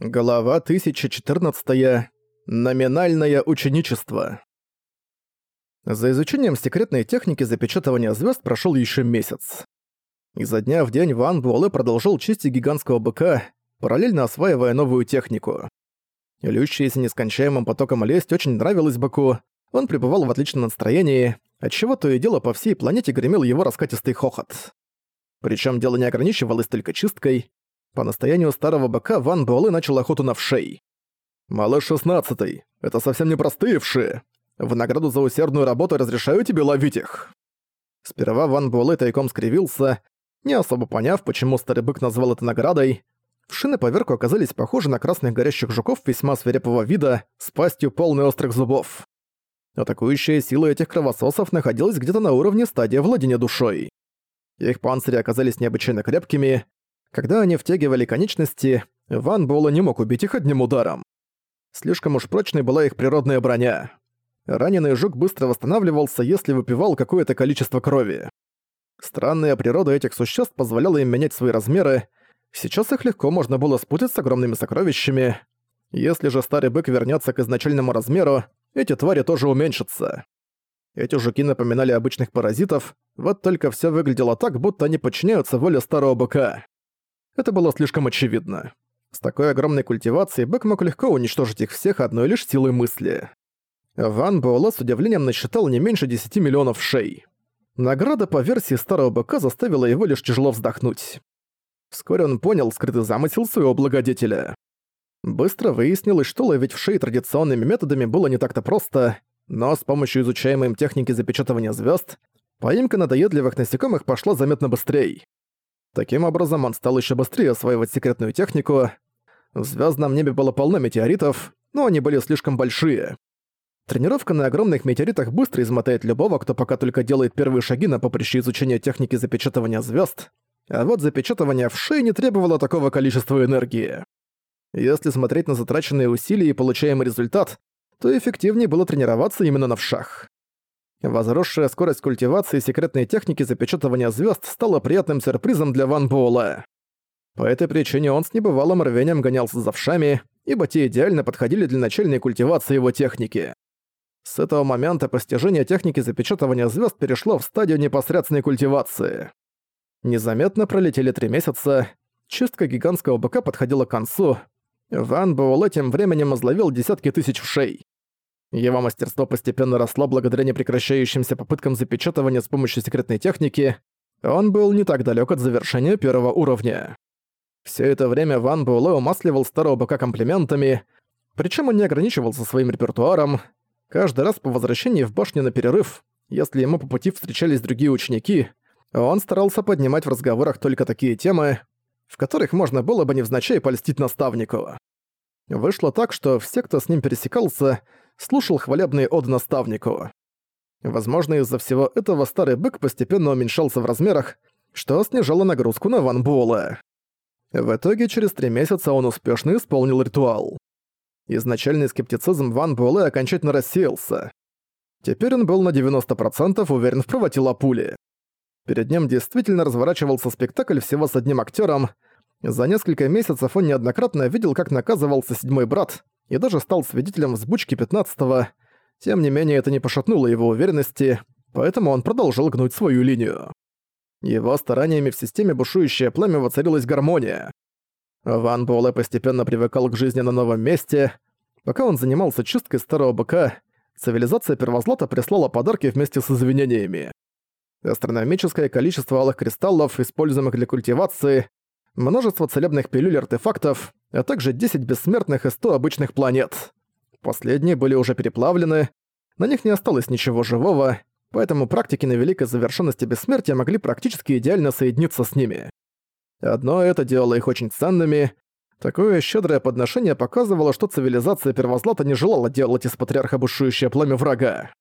Глава 1014. Номинальное ученичество. За изучением секретной техники запечатывания звезд прошел еще месяц. Изо дня в день Ван Буэлэ продолжил чистить гигантского быка, параллельно осваивая новую технику. Лющаяся нескончаемым потоком лесть очень нравилась быку, он пребывал в отличном настроении, отчего то и дело по всей планете гремел его раскатистый хохот. Причем дело не ограничивалось только чисткой, по настоянию старого быка Ван Буэлэ начал охоту на вшей. «Малыш шестнадцатый, это совсем не простые вши. В награду за усердную работу разрешаю тебе ловить их». Сперва Ван Буэлэ тайком скривился, не особо поняв, почему старый бык назвал это наградой. Вши на поверку оказались похожи на красных горящих жуков весьма свирепого вида, с пастью полной острых зубов. Атакующая сила этих кровососов находилась где-то на уровне стадии владения душой. Их панцири оказались необычайно крепкими, когда они втягивали конечности, Ван Буэлэ не мог убить их одним ударом. Слишком уж прочной была их природная броня. Раненый жук быстро восстанавливался, если выпивал какое-то количество крови. Странная природа этих существ позволяла им менять свои размеры, сейчас их легко можно было спутать с огромными сокровищами. Если же старый бык вернется к изначальному размеру, эти твари тоже уменьшатся. Эти жуки напоминали обычных паразитов, вот только все выглядело так, будто они подчиняются воле старого быка. Это было слишком очевидно. С такой огромной культивацией Бэк мог легко уничтожить их всех одной лишь силой мысли. Ван Буэлэ с удивлением насчитал не меньше 10 миллионов шей. Награда по версии старого быка заставила его лишь тяжело вздохнуть. Вскоре он понял скрытый замысел своего благодетеля. Быстро выяснилось, что ловить в шеи традиционными методами было не так-то просто, но с помощью изучаемой им техники запечатывания звезд поимка надоедливых насекомых пошла заметно быстрее. Таким образом, он стал еще быстрее осваивать секретную технику. В звездном небе было полно метеоритов, но они были слишком большие. Тренировка на огромных метеоритах быстро измотает любого, кто пока только делает первые шаги на поприще изучения техники запечатывания звезд, а вот запечатывание в шее не требовало такого количества энергии. Если смотреть на затраченные усилия и получаемый результат, то эффективнее было тренироваться именно на вшах. Возросшая скорость культивации секретной техники запечатывания звезд стала приятным сюрпризом для Ван Буэлла. По этой причине он с небывалым рвением гонялся за вшами, ибо те идеально подходили для начальной культивации его техники. С этого момента постижение техники запечатывания звезд перешло в стадию непосредственной культивации. Незаметно пролетели три месяца, чистка гигантского быка подходила к концу, Ван Буэлэ тем временем изловил десятки тысяч вшей. Его мастерство постепенно росло благодаря непрекращающимся попыткам запечатывания с помощью секретной техники. Он был не так далек от завершения первого уровня. Все это время Ван Буэлэ умасливал старого быка комплиментами, причем он не ограничивался своим репертуаром. Каждый раз по возвращении в башню на перерыв, если ему по пути встречались другие ученики, он старался поднимать в разговорах только такие темы, в которых можно было бы невзначай польстить наставнику. Вышло так, что все, кто с ним пересекался, слушал хвалебные оды наставнику. Возможно, из-за всего этого старый бык постепенно уменьшался в размерах, что снижало нагрузку на Ван Буэлла. В итоге через три месяца он успешно исполнил ритуал. Изначальный скептицизм Ван Буэлэ окончательно рассеялся. Теперь он был на 90% уверен в правоте Лапули. Перед ним действительно разворачивался спектакль всего с одним актером. За несколько месяцев он неоднократно видел, как наказывался седьмой брат, и даже стал свидетелем взбучки 15-го. Тем не менее, это не пошатнуло его уверенности, поэтому он продолжил гнуть свою линию. Его стараниями в системе бушующее пламя воцарилась гармония. Ван Буэлэ постепенно привыкал к жизни на новом месте. Пока он занимался чисткой старого быка, цивилизация Первозлата прислала подарки вместе с извинениями. Астрономическое количество алых кристаллов, используемых для культивации, множество целебных пилюль артефактов, а также 10 бессмертных и 100 обычных планет. Последние были уже переплавлены, на них не осталось ничего живого, поэтому практики на великой завершенности бессмертия могли практически идеально соединиться с ними. Одно это делало их очень ценными. Такое щедрое подношение показывало, что цивилизация Первозлата не желала делать из патриарха бушующее пламя врага.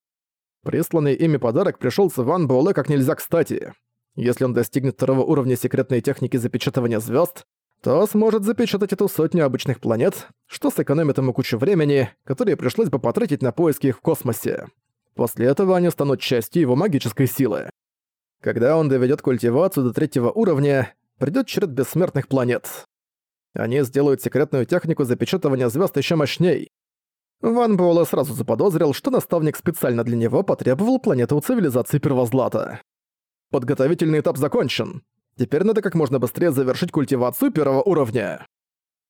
Присланный ими подарок пришелся Ван Буэлэ как нельзя кстати. Если он достигнет второго уровня секретной техники запечатывания звезд, то сможет запечатать эту сотню обычных планет, что сэкономит ему кучу времени, которое пришлось бы потратить на поиски их в космосе. После этого они станут частью его магической силы. Когда он доведет культивацию до третьего уровня, придёт черед бессмертных планет. Они сделают секретную технику запечатывания звезд еще мощней. Ван Буэлэ сразу заподозрил, что наставник специально для него потребовал планету у цивилизации Первозлата. Подготовительный этап закончен. Теперь надо как можно быстрее завершить культивацию первого уровня.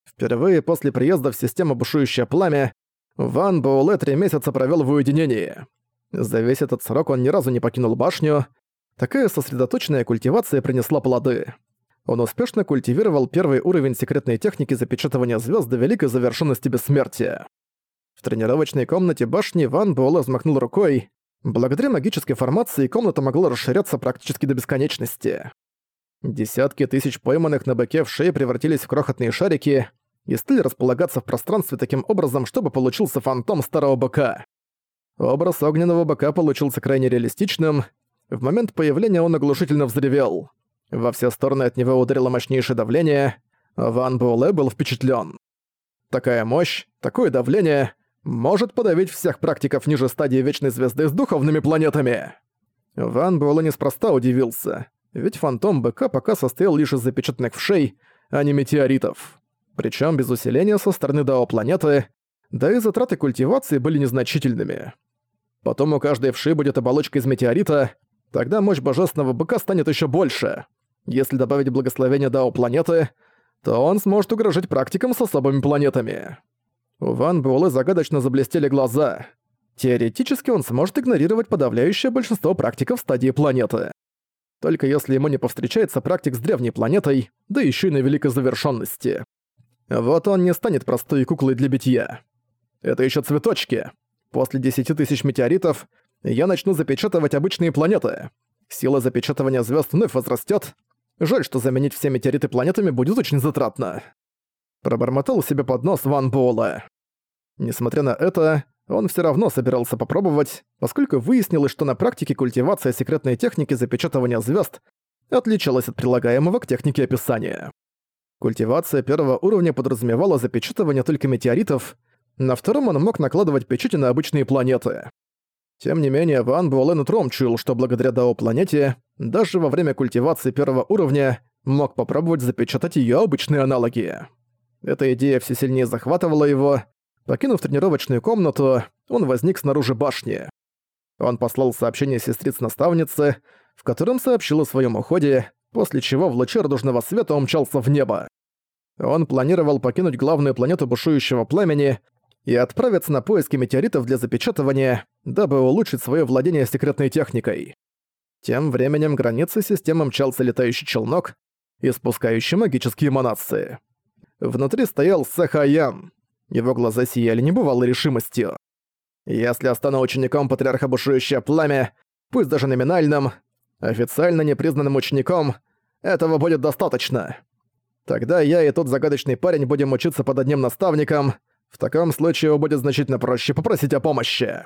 Впервые после приезда в систему бушующее пламя Ван Буэлэ три месяца провел в уединении. За весь этот срок он ни разу не покинул башню. Такая сосредоточенная культивация принесла плоды. Он успешно культивировал первый уровень секретной техники запечатывания звезд до великой завершенности бессмертия. В тренировочной комнате башни Ван Буэлэ взмахнул рукой. Благодаря магической формации комната могла расширяться практически до бесконечности. Десятки тысяч пойманных на быке в шее превратились в крохотные шарики и стали располагаться в пространстве таким образом, чтобы получился фантом старого быка. Образ огненного быка получился крайне реалистичным. В момент появления он оглушительно взревел. Во все стороны от него ударило мощнейшее давление. Ван Буэлэ был впечатлен. Такая мощь, такое давление может подавить всех практиков ниже стадии Вечной Звезды с духовными планетами. Ван Буэлэ неспроста удивился ведь фантом БК пока состоял лишь из запечатанных вшей, а не метеоритов. Причем без усиления со стороны Дао планеты, да и затраты культивации были незначительными. Потом у каждой вши будет оболочка из метеорита, тогда мощь божественного быка станет еще больше. Если добавить благословение Дао планеты, то он сможет угрожать практикам с особыми планетами. У Ван Буэлэ загадочно заблестели глаза. Теоретически он сможет игнорировать подавляющее большинство практиков стадии планеты. Только если ему не повстречается практик с древней планетой, да еще и на великой завершенности. Вот он не станет простой куклой для битья. Это еще цветочки. После 10 тысяч метеоритов я начну запечатывать обычные планеты. Сила запечатывания звезд вновь возрастет. Жаль, что заменить все метеориты планетами будет очень затратно. Пробормотал себе под нос Ван Буэлэ. Несмотря на это, он все равно собирался попробовать, поскольку выяснилось, что на практике культивация секретной техники запечатывания звезд отличалась от прилагаемого к технике описания. Культивация первого уровня подразумевала запечатывание только метеоритов, на втором он мог накладывать печати на обычные планеты. Тем не менее, Ван Буэлэн утром чуял, что благодаря Дао-планете, даже во время культивации первого уровня, мог попробовать запечатать ее обычные аналоги. Эта идея все сильнее захватывала его, Покинув тренировочную комнату, он возник снаружи башни. Он послал сообщение сестриц-наставнице, в котором сообщил о своем уходе, после чего в луче радужного света умчался в небо. Он планировал покинуть главную планету бушующего пламени и отправиться на поиски метеоритов для запечатывания, дабы улучшить свое владение секретной техникой. Тем временем границы системы мчался летающий челнок, испускающий магические эманации. Внутри стоял Сахаян. Его глаза сияли небывалой решимостью. «Если я стану учеником Патриарха Бушующее Пламя, пусть даже номинальным, официально непризнанным учеником, этого будет достаточно. Тогда я и тот загадочный парень будем учиться под одним наставником, в таком случае его будет значительно проще попросить о помощи».